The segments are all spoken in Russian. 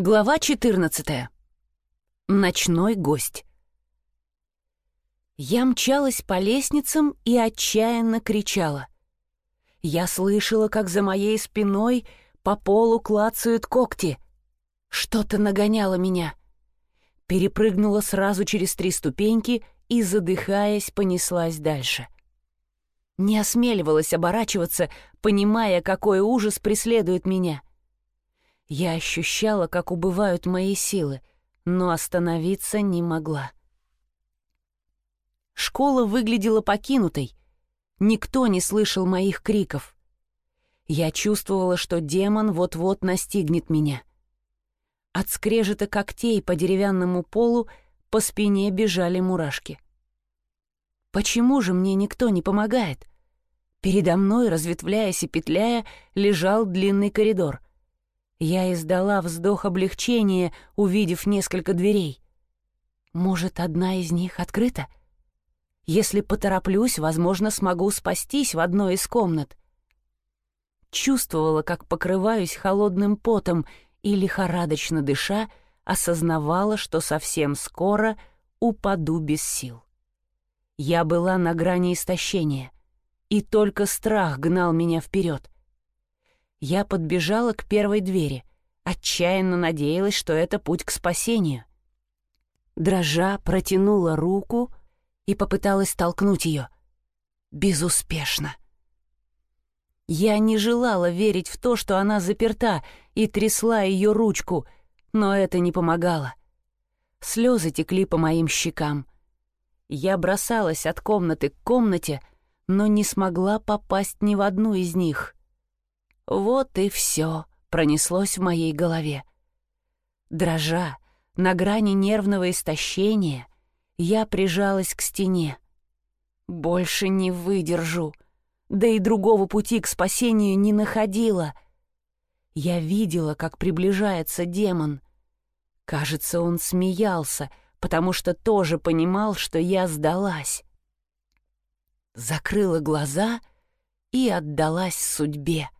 Глава 14. Ночной гость. Я мчалась по лестницам и отчаянно кричала. Я слышала, как за моей спиной по полу клацают когти. Что-то нагоняло меня. Перепрыгнула сразу через три ступеньки и, задыхаясь, понеслась дальше. Не осмеливалась оборачиваться, понимая, какой ужас преследует меня — я ощущала, как убывают мои силы, но остановиться не могла. Школа выглядела покинутой. Никто не слышал моих криков. Я чувствовала, что демон вот-вот настигнет меня. От скрежета когтей по деревянному полу по спине бежали мурашки. Почему же мне никто не помогает? Передо мной, разветвляясь и петляя, лежал длинный коридор — я издала вздох облегчения, увидев несколько дверей. Может, одна из них открыта? Если потороплюсь, возможно, смогу спастись в одной из комнат. Чувствовала, как покрываюсь холодным потом и, лихорадочно дыша, осознавала, что совсем скоро упаду без сил. Я была на грани истощения, и только страх гнал меня вперед — я подбежала к первой двери, отчаянно надеялась, что это путь к спасению. Дрожа протянула руку и попыталась толкнуть ее. Безуспешно. Я не желала верить в то, что она заперта, и трясла ее ручку, но это не помогало. Слезы текли по моим щекам. Я бросалась от комнаты к комнате, но не смогла попасть ни в одну из них. Вот и все пронеслось в моей голове. Дрожа, на грани нервного истощения, я прижалась к стене. Больше не выдержу, да и другого пути к спасению не находила. Я видела, как приближается демон. Кажется, он смеялся, потому что тоже понимал, что я сдалась. Закрыла глаза и отдалась судьбе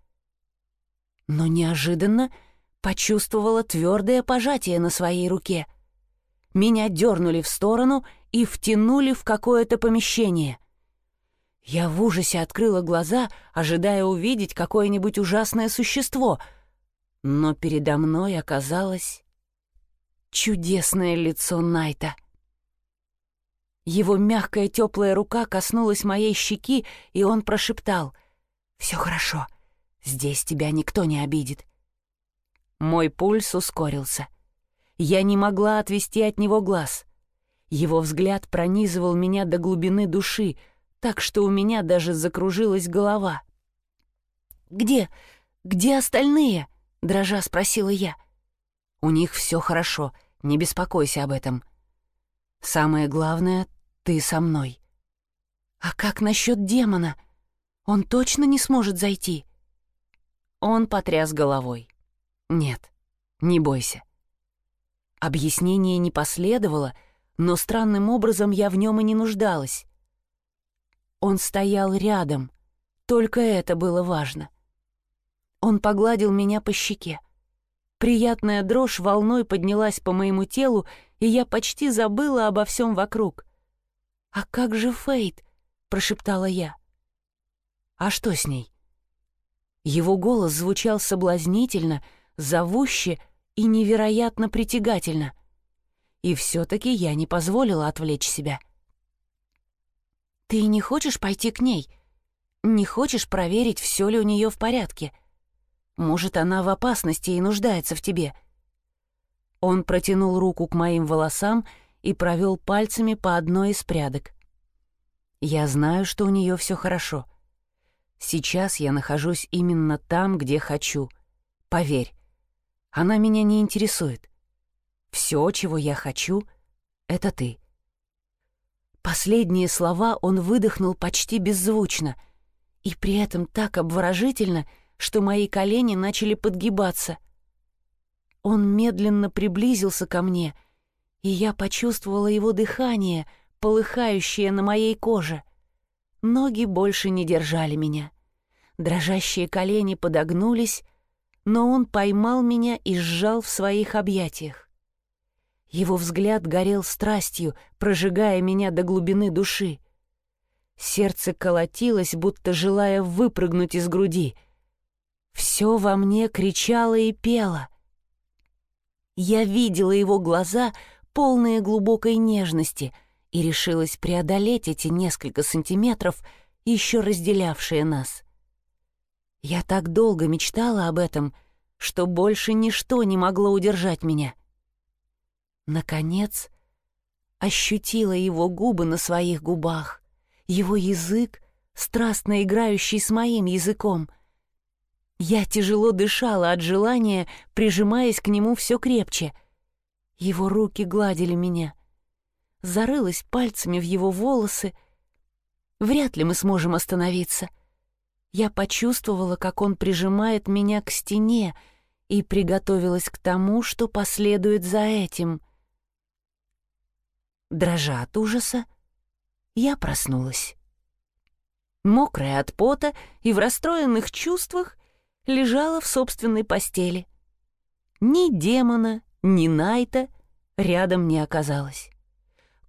но неожиданно почувствовала твердое пожатие на своей руке. Меня дернули в сторону и втянули в какое-то помещение. Я в ужасе открыла глаза, ожидая увидеть какое-нибудь ужасное существо, но передо мной оказалось чудесное лицо Найта. Его мягкая теплая рука коснулась моей щеки, и он прошептал «Все хорошо». Здесь тебя никто не обидит. Мой пульс ускорился. Я не могла отвести от него глаз. Его взгляд пронизывал меня до глубины души, так что у меня даже закружилась голова. «Где? Где остальные?» — дрожа спросила я. «У них все хорошо, не беспокойся об этом. Самое главное — ты со мной». «А как насчет демона? Он точно не сможет зайти?» Он потряс головой. «Нет, не бойся». Объяснение не последовало, но странным образом я в нем и не нуждалась. Он стоял рядом, только это было важно. Он погладил меня по щеке. Приятная дрожь волной поднялась по моему телу, и я почти забыла обо всем вокруг. «А как же Фейт?» — прошептала я. «А что с ней?» Его голос звучал соблазнительно, зовуще и невероятно притягательно. И все-таки я не позволила отвлечь себя. «Ты не хочешь пойти к ней? Не хочешь проверить, все ли у нее в порядке? Может, она в опасности и нуждается в тебе?» Он протянул руку к моим волосам и провел пальцами по одной из прядок. «Я знаю, что у нее все хорошо». Сейчас я нахожусь именно там, где хочу. Поверь, она меня не интересует. Все, чего я хочу, — это ты. Последние слова он выдохнул почти беззвучно, и при этом так обворожительно, что мои колени начали подгибаться. Он медленно приблизился ко мне, и я почувствовала его дыхание, полыхающее на моей коже. Ноги больше не держали меня. Дрожащие колени подогнулись, но он поймал меня и сжал в своих объятиях. Его взгляд горел страстью, прожигая меня до глубины души. Сердце колотилось, будто желая выпрыгнуть из груди. Все во мне кричало и пело. Я видела его глаза, полные глубокой нежности, и решилась преодолеть эти несколько сантиметров, еще разделявшие нас. Я так долго мечтала об этом, что больше ничто не могло удержать меня. Наконец, ощутила его губы на своих губах, его язык, страстно играющий с моим языком. Я тяжело дышала от желания, прижимаясь к нему все крепче — его руки гладили меня. Зарылась пальцами в его волосы. Вряд ли мы сможем остановиться. Я почувствовала, как он прижимает меня к стене, и приготовилась к тому, что последует за этим. Дрожа от ужаса, я проснулась. Мокрая от пота и в расстроенных чувствах лежала в собственной постели. Ни демона, ни Найта рядом не оказалось.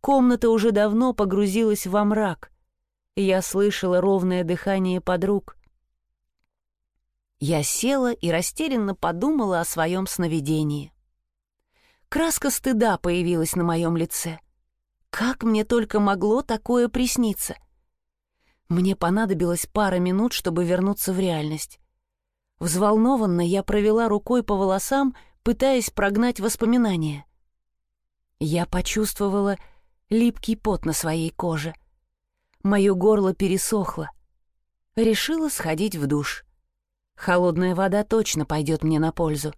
Комната уже давно погрузилась во мрак. Я слышала ровное дыхание подруг. Я села и растерянно подумала о своем сновидении. Краска стыда появилась на моем лице. Как мне только могло такое присниться? Мне понадобилось пара минут, чтобы вернуться в реальность. Взволнованно я провела рукой по волосам пытаясь прогнать воспоминания. Я почувствовала липкий пот на своей коже. Мое горло пересохло. Решила сходить в душ. Холодная вода точно пойдет мне на пользу.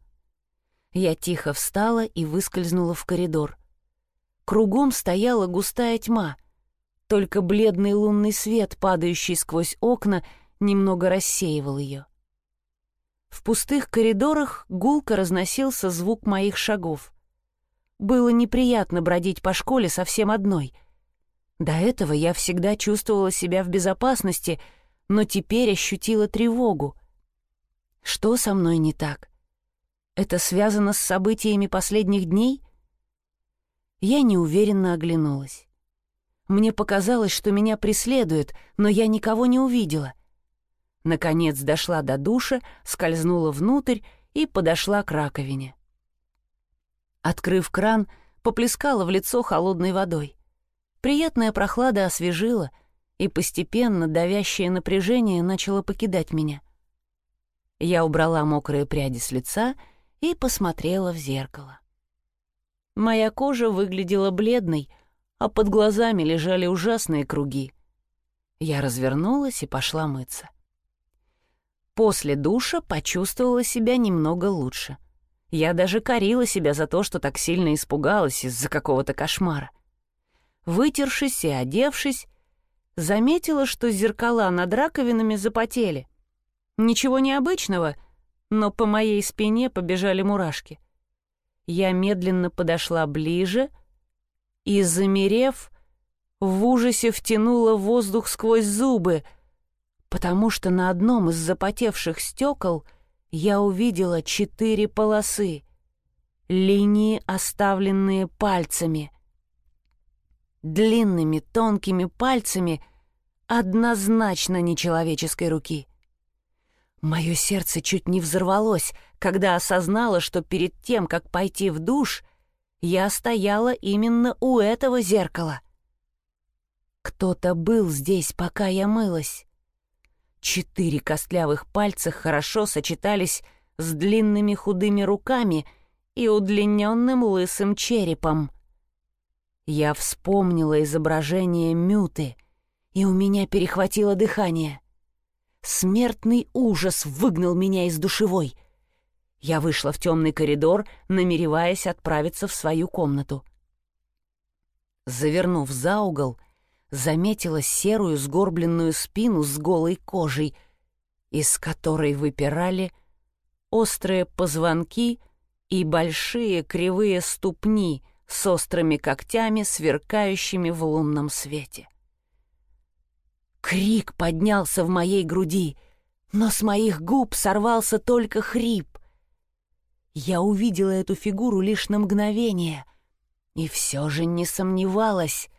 Я тихо встала и выскользнула в коридор. Кругом стояла густая тьма. Только бледный лунный свет, падающий сквозь окна, немного рассеивал ее. В пустых коридорах гулко разносился звук моих шагов. Было неприятно бродить по школе совсем одной. До этого я всегда чувствовала себя в безопасности, но теперь ощутила тревогу. Что со мной не так? Это связано с событиями последних дней? Я неуверенно оглянулась. Мне показалось, что меня преследуют, но я никого не увидела. Наконец дошла до душа, скользнула внутрь и подошла к раковине. Открыв кран, поплескала в лицо холодной водой. Приятная прохлада освежила, и постепенно давящее напряжение начало покидать меня. Я убрала мокрые пряди с лица и посмотрела в зеркало. Моя кожа выглядела бледной, а под глазами лежали ужасные круги. Я развернулась и пошла мыться. После душа почувствовала себя немного лучше. Я даже корила себя за то, что так сильно испугалась из-за какого-то кошмара. Вытершись и одевшись, заметила, что зеркала над раковинами запотели. Ничего необычного, но по моей спине побежали мурашки. Я медленно подошла ближе и, замерев, в ужасе втянула воздух сквозь зубы — потому что на одном из запотевших стекол я увидела четыре полосы, линии, оставленные пальцами. Длинными тонкими пальцами однозначно нечеловеческой руки. Мое сердце чуть не взорвалось, когда осознала, что перед тем, как пойти в душ, я стояла именно у этого зеркала. Кто-то был здесь, пока я мылась. Четыре костлявых пальца хорошо сочетались с длинными худыми руками и удлиненным лысым черепом. Я вспомнила изображение Мюты, и у меня перехватило дыхание. Смертный ужас выгнал меня из душевой. Я вышла в темный коридор, намереваясь отправиться в свою комнату. Завернув за угол, заметила серую сгорбленную спину с голой кожей, из которой выпирали острые позвонки и большие кривые ступни с острыми когтями, сверкающими в лунном свете. Крик поднялся в моей груди, но с моих губ сорвался только хрип. Я увидела эту фигуру лишь на мгновение. И все же не сомневалась.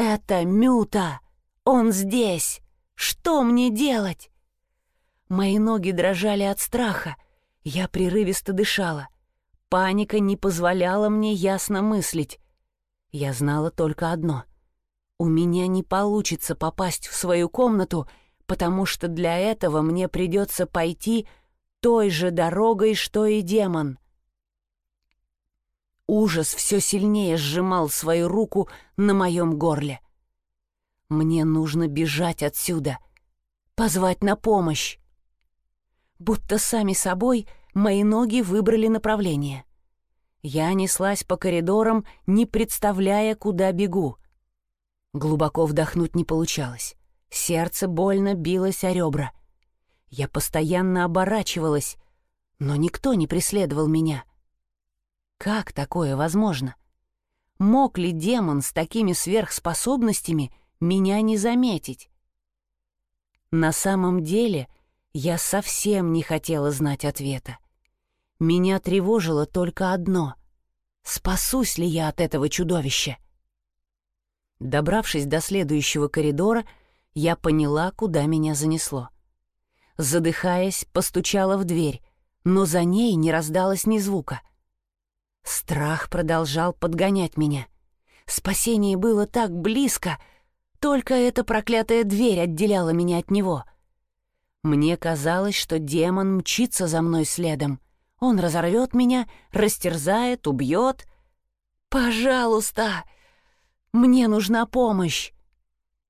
Это Мюта! Он здесь! Что мне делать? Мои ноги дрожали от страха. Я прерывисто дышала. Паника не позволяла мне ясно мыслить. Я знала только одно. У меня не получится попасть в свою комнату, потому что для этого мне придется пойти той же дорогой, что и демон. Ужас все сильнее сжимал свою руку на моем горле. Мне нужно бежать отсюда, позвать на помощь. Будто сами собой мои ноги выбрали направление. Я неслась по коридорам, не представляя, куда бегу. Глубоко вдохнуть не получалось. Сердце больно билось о ребра. Я постоянно оборачивалась, но никто не преследовал меня. Как такое возможно? Мог ли демон с такими сверхспособностями меня не заметить? На самом деле я совсем не хотела знать ответа. Меня тревожило только одно — спасусь ли я от этого чудовища? Добравшись до следующего коридора, я поняла, куда меня занесло задыхаясь, постучала в дверь, но за ней не раздалось ни звука. Страх продолжал подгонять меня. Спасение было так близко, только эта проклятая дверь отделяла меня от него. Мне казалось, что демон мчится за мной следом. Он разорвет меня, растерзает, убьет. «Пожалуйста! Мне нужна помощь!»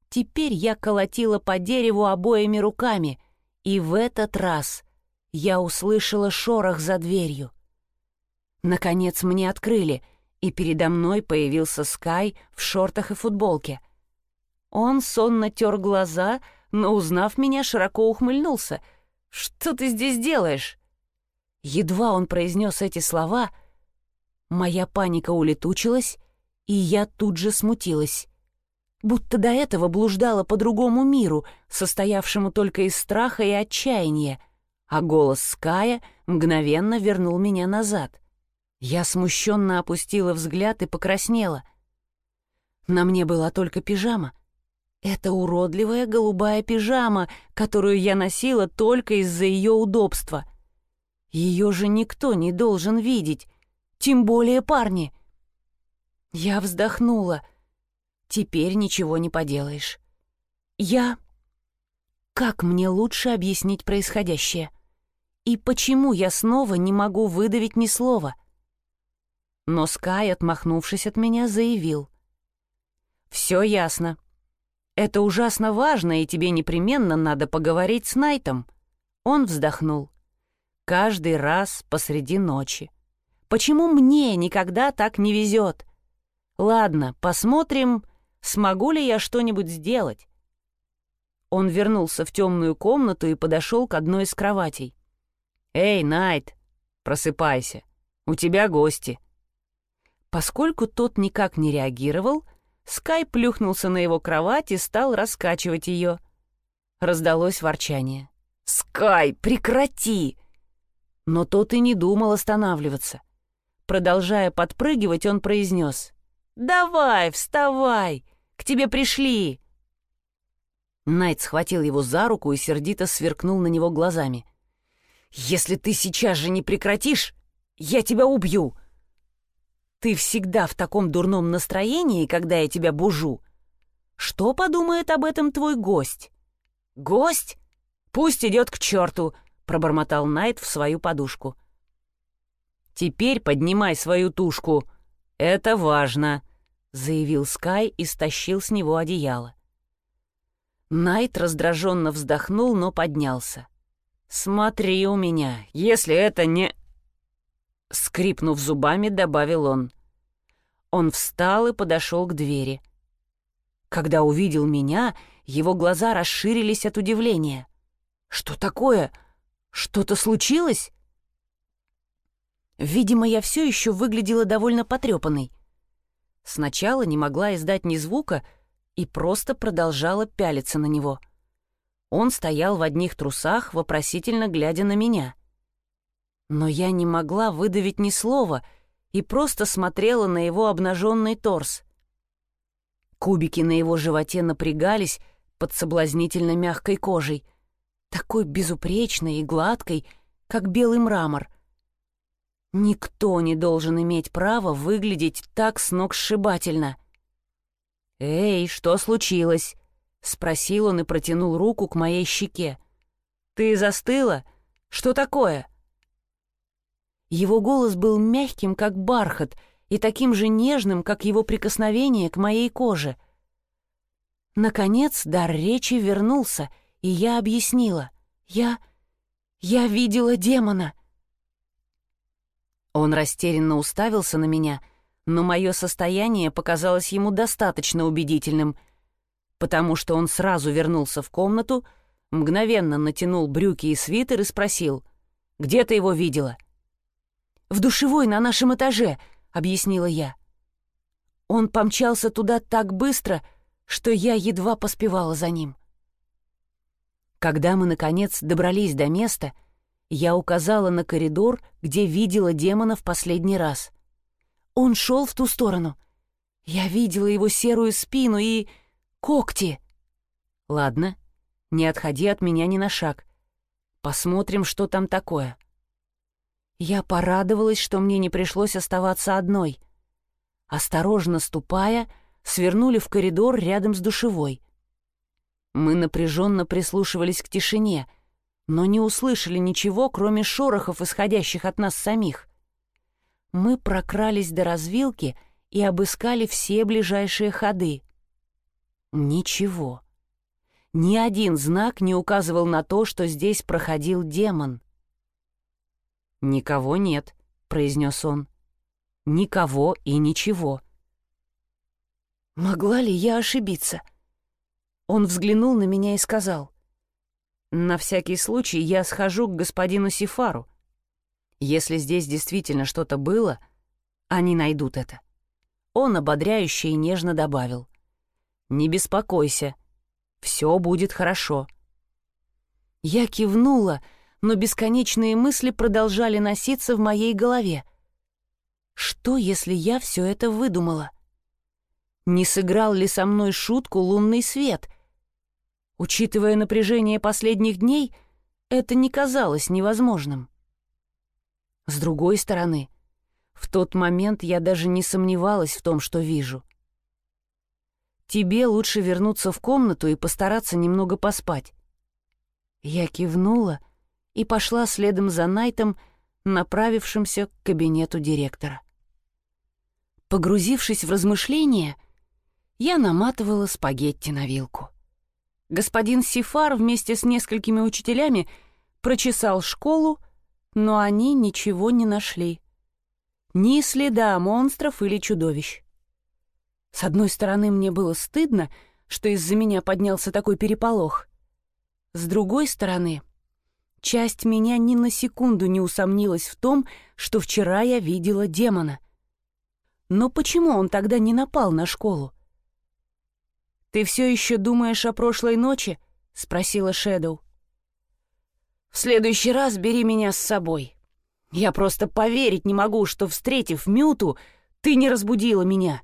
Теперь я колотила по дереву обоими руками — и в этот раз я услышала шорох за дверью. Наконец мне открыли, и передо мной появился Скай в шортах и футболке. Он сонно тер глаза, но, узнав меня, широко ухмыльнулся. «Что ты здесь делаешь?» Едва он произнес эти слова, моя паника улетучилась, и я тут же смутилась будто до этого блуждала по другому миру, состоявшему только из страха и отчаяния, а голос Ская мгновенно вернул меня назад. Я смущенно опустила взгляд и покраснела. На мне была только пижама. Это уродливая голубая пижама, которую я носила только из-за ее удобства. Ее же никто не должен видеть, тем более парни. Я вздохнула — Теперь ничего не поделаешь. Я... Как мне лучше объяснить происходящее? И почему я снова не могу выдавить ни слова? Но Скай, отмахнувшись от меня, заявил. «Все ясно. Это ужасно важно, и тебе непременно надо поговорить с Найтом». Он вздохнул. «Каждый раз посреди ночи. Почему мне никогда так не везет? Ладно, посмотрим, смогу ли я что-нибудь сделать. Он вернулся в темную комнату и подошел к одной из кроватей. «Эй, Найт, просыпайся, у тебя гости». Поскольку тот никак не реагировал, Скай плюхнулся на его кровать и стал раскачивать ее. Раздалось ворчание. «Скай, прекрати!» Но тот и не думал останавливаться. Продолжая подпрыгивать, он произнес. «Давай, вставай! К тебе пришли!» Найт схватил его за руку и сердито сверкнул на него глазами. «Если ты сейчас же не прекратишь, я тебя убью!» «Ты всегда в таком дурном настроении, когда я тебя бужу. Что подумает об этом твой гость?» «Гость? Пусть идет к черту!» — пробормотал Найт в свою подушку. «Теперь поднимай свою тушку. Это важно!» — заявил Скай и стащил с него одеяло. Найт раздраженно вздохнул, но поднялся. «Смотри у меня, если это не...» Скрипнув зубами, добавил он. Он встал и подошел к двери. Когда увидел меня, его глаза расширились от удивления. «Что такое? Что-то случилось?» Видимо, я все еще выглядела довольно потрепанной. Сначала не могла издать ни звука и просто продолжала пялиться на него. Он стоял в одних трусах, вопросительно глядя на меня. Но я не могла выдавить ни слова и просто смотрела на его обнаженный торс. Кубики на его животе напрягались под соблазнительно мягкой кожей, такой безупречной и гладкой, как белый мрамор. Никто не должен иметь права выглядеть так сногсшибательно. «Эй, что случилось?» — спросил он и протянул руку к моей щеке. «Ты застыла? Что такое?» Его голос был мягким, как бархат, и таким же нежным, как его прикосновение к моей коже. Наконец дар речи вернулся, и я объяснила. «Я... я видела демона!» Он растерянно уставился на меня, но мое состояние показалось ему достаточно убедительным, потому что он сразу вернулся в комнату, мгновенно натянул брюки и свитер и спросил, «Где ты его видела?» «В душевой на нашем этаже», — объяснила я. Он помчался туда так быстро, что я едва поспевала за ним. Когда мы, наконец, добрались до места, я указала на коридор, где видела демона в последний раз. Он шел в ту сторону. Я видела его серую спину и... когти. Ладно, не отходи от меня ни на шаг. Посмотрим, что там такое. Я порадовалась, что мне не пришлось оставаться одной. Осторожно ступая, свернули в коридор рядом с душевой. Мы напряженно прислушивались к тишине, но не услышали ничего, кроме шорохов, исходящих от нас самих. Мы прокрались до развилки и обыскали все ближайшие ходы. Ничего. Ни один знак не указывал на то, что здесь проходил демон. «Никого нет», — произнес он. «Никого и ничего». Могла ли я ошибиться? Он взглянул на меня и сказал. «На всякий случай я схожу к господину Сифару. Если здесь действительно что-то было, они найдут это». Он ободряюще и нежно добавил. «Не беспокойся, все будет хорошо». Я кивнула, — но бесконечные мысли продолжали носиться в моей голове. Что, если я все это выдумала? Не сыграл ли со мной шутку лунный свет? Учитывая напряжение последних дней, это не казалось невозможным. С другой стороны, в тот момент я даже не сомневалась в том, что вижу. Тебе лучше вернуться в комнату и постараться немного поспать. Я кивнула и пошла следом за Найтом, направившимся к кабинету директора. Погрузившись в размышления, я наматывала спагетти на вилку. Господин Сифар вместе с несколькими учителями прочесал школу, но они ничего не нашли. Ни следа монстров или чудовищ. С одной стороны, мне было стыдно, что из-за меня поднялся такой переполох. С другой стороны, Часть меня ни на секунду не усомнилась в том, что вчера я видела демона. Но почему он тогда не напал на школу? «Ты все еще думаешь о прошлой ночи?» — спросила Шэдоу. «В следующий раз бери меня с собой. Я просто поверить не могу, что, встретив Мюту, ты не разбудила меня.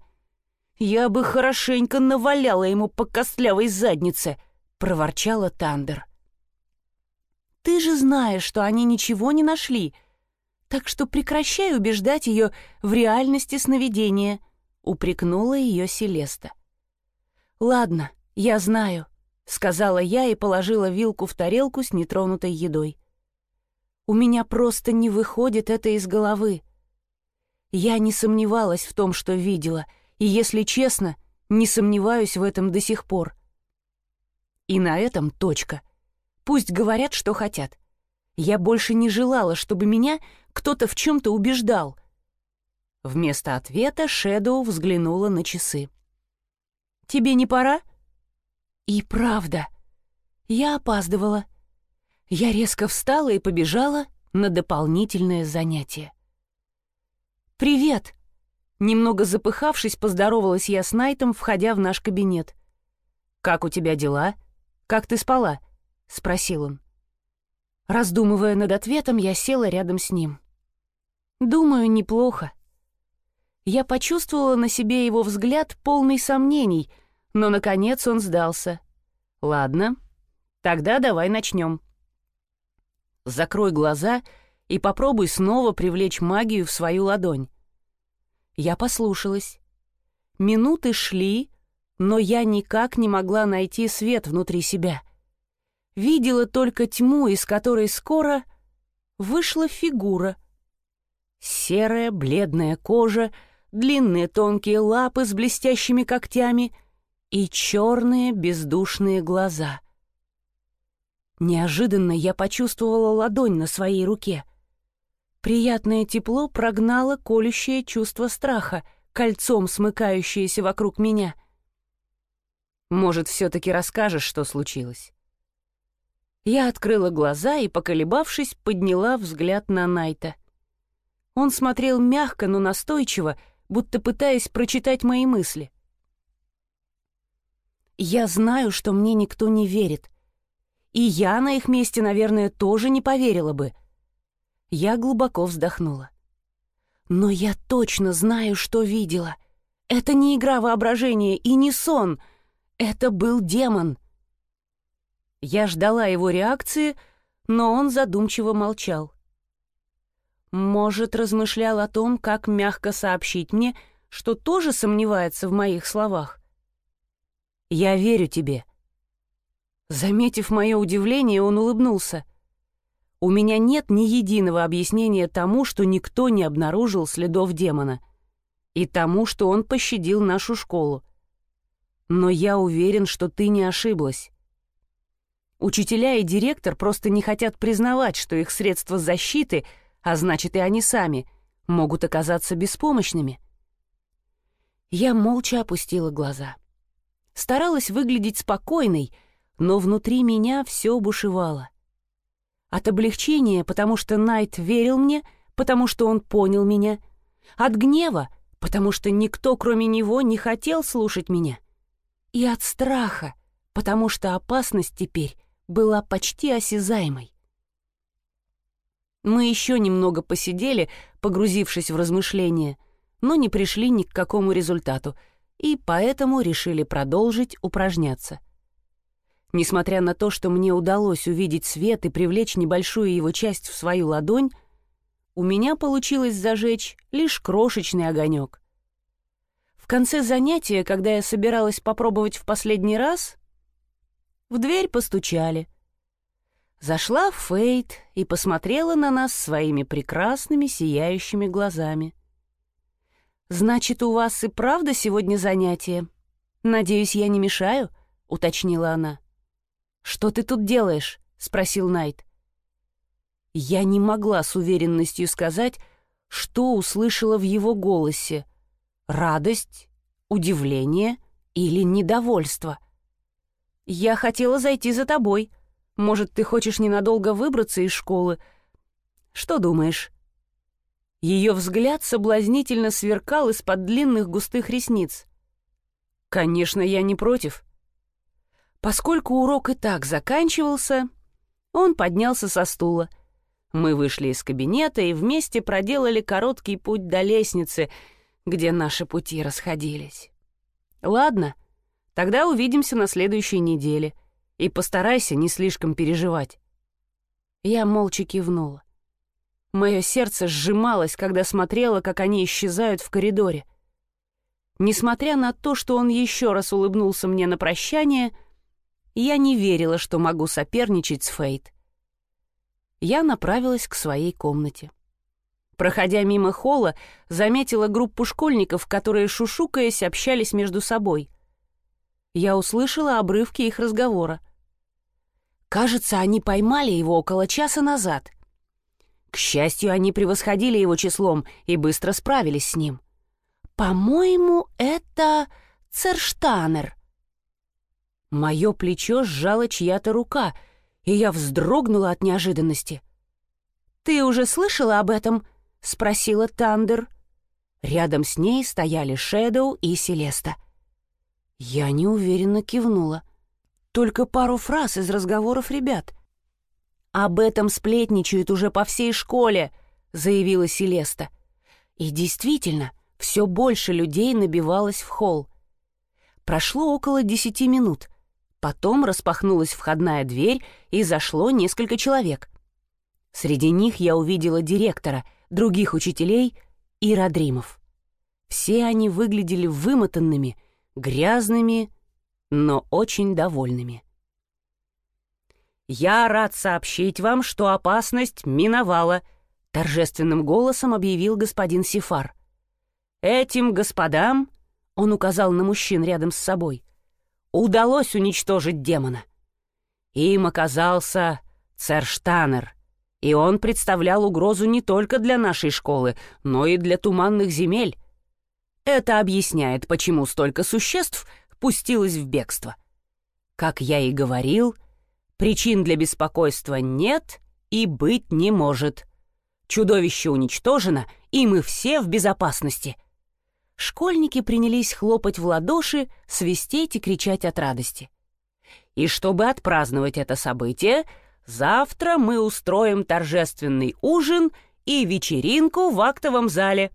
Я бы хорошенько наваляла ему по костлявой заднице», — проворчала Тандер. Ты же знаешь, что они ничего не нашли. Так что прекращай убеждать ее в реальности сновидения», — упрекнула ее Селеста. «Ладно, я знаю», — сказала я и положила вилку в тарелку с нетронутой едой. «У меня просто не выходит это из головы. Я не сомневалась в том, что видела, и, если честно, не сомневаюсь в этом до сих пор. И на этом точка». Пусть говорят, что хотят. Я больше не желала, чтобы меня кто-то в чем-то убеждал. Вместо ответа Шэдоу взглянула на часы. «Тебе не пора?» И правда. Я опаздывала. Я резко встала и побежала на дополнительное занятие. «Привет!» Немного запыхавшись, поздоровалась я с Найтом, входя в наш кабинет. «Как у тебя дела? Как ты спала?» — спросил он. Раздумывая над ответом, я села рядом с ним. Думаю, неплохо. Я почувствовала на себе его взгляд полный сомнений, но, наконец, он сдался. Ладно, тогда давай начнем. Закрой глаза и попробуй снова привлечь магию в свою ладонь. Я послушалась. Минуты шли, но я никак не могла найти свет внутри себя. Видела только тьму, из которой скоро вышла фигура. Серая бледная кожа, длинные тонкие лапы с блестящими когтями и черные бездушные глаза. Неожиданно я почувствовала ладонь на своей руке. Приятное тепло прогнало колющее чувство страха, кольцом смыкающееся вокруг меня. Может, все-таки расскажешь, что случилось? Я открыла глаза и, поколебавшись, подняла взгляд на Найта. Он смотрел мягко, но настойчиво, будто пытаясь прочитать мои мысли. «Я знаю, что мне никто не верит, и я на их месте, наверное, тоже не поверила бы. Я глубоко вздохнула. Но я точно знаю, что видела. Это не игра воображения и не сон. Это был демон. Я ждала его реакции, но он задумчиво молчал. Может, размышлял о том, как мягко сообщить мне, что тоже сомневается в моих словах. «Я верю тебе», Заметив мое удивление, он улыбнулся. «У меня нет ни единого объяснения тому, что никто не обнаружил следов демона, и тому, что он пощадил нашу школу. Но я уверен, что ты не ошиблась. Учителя и директор просто не хотят признавать, что их средства защиты, а значит и они сами, могут оказаться беспомощными». Я молча опустила глаза. Старалась выглядеть спокойной, но внутри меня все бушевало. От облегчения, потому что Найт верил мне, потому что он понял меня. От гнева, потому что никто, кроме него, не хотел слушать меня. И от страха, потому что опасность теперь была почти осязаемой. Мы еще немного посидели, погрузившись в размышления, но не пришли ни к какому результату, и поэтому решили продолжить упражняться — Несмотря на то, что мне удалось увидеть свет и привлечь небольшую его часть в свою ладонь, у меня получилось зажечь лишь крошечный огонек. В конце занятия, когда я собиралась попробовать в последний раз, в дверь постучали. Зашла Фейт и посмотрела на нас своими прекрасными сияющими глазами. «Значит, у вас и правда сегодня занятие? Надеюсь, я не мешаю?» — уточнила она. «Что ты тут делаешь?» — спросил Найт. Я не могла с уверенностью сказать, что услышала в его голосе. Радость, удивление или недовольство. «Я хотела зайти за тобой. Может, ты хочешь ненадолго выбраться из школы? Что думаешь?» Ее взгляд соблазнительно сверкал из-под длинных густых ресниц. «Конечно, я не против. Поскольку урок и так заканчивался, он поднялся со стула. Мы вышли из кабинета и вместе проделали короткий путь до лестницы, где наши пути расходились. «Ладно, тогда увидимся на следующей неделе, и постарайся не слишком переживать». Я молча кивнула. Мое сердце сжималось, когда смотрела, как они исчезают в коридоре. Несмотря на то, что он еще раз улыбнулся мне на прощание — я не верила, что могу соперничать с Фейт. Я направилась к своей комнате. Проходя мимо холла, заметила группу школьников, которые, шушукаясь, общались между собой. Я услышала обрывки их разговора. Кажется, они поймали его около часа назад. К счастью, они превосходили его числом и быстро справились с ним. «По-моему, это Церштанер», Мое плечо сжала чья-то рука, и я вздрогнула от неожиданности. «Ты уже слышала об этом?» — спросила Тандер. Рядом с ней стояли Шэдоу и Селеста. Я неуверенно кивнула. Только пару фраз из разговоров ребят. «Об этом сплетничают уже по всей школе», — заявила Селеста. И действительно, все больше людей набивалось в холл. Прошло около десяти минут. Потом распахнулась входная дверь, и зашло несколько человек. Среди них я увидела директора, других учителей и Родримов. Все они выглядели вымотанными, грязными, но очень довольными. «Я рад сообщить вам, что опасность миновала», — торжественным голосом объявил господин Сифар. «Этим господам», — он указал на мужчин рядом с собой, — «удалось уничтожить демона. Им оказался Церштанер, и он представлял угрозу не только для нашей школы, но и для туманных земель. Это объясняет, почему столько существ пустилось в бегство. Как я и говорил, — Причин для беспокойства нет и быть не может. Чудовище уничтожено, и мы все в безопасности. Школьники принялись хлопать в ладоши, свистеть и кричать от радости. И чтобы отпраздновать это событие, завтра мы устроим торжественный ужин и вечеринку в актовом зале.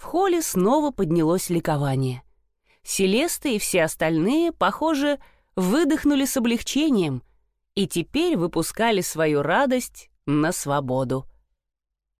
В холле снова поднялось ликование. Селеста и все остальные, похоже, выдохнули с облегчением — и теперь выпускали свою радость на свободу.